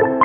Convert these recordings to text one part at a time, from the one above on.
you.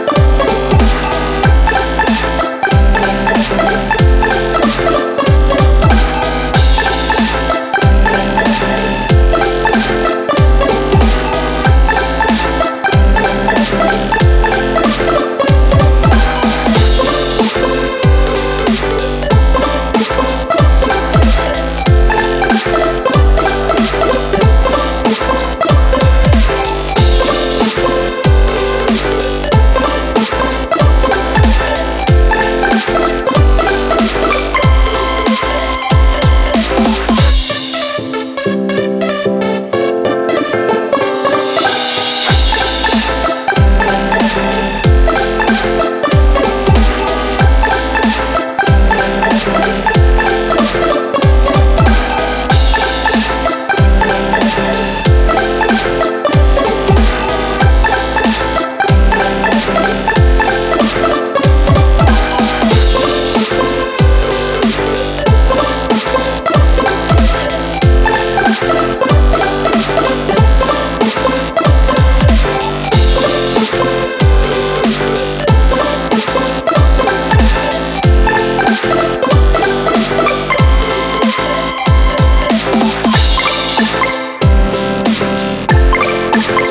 Podcast.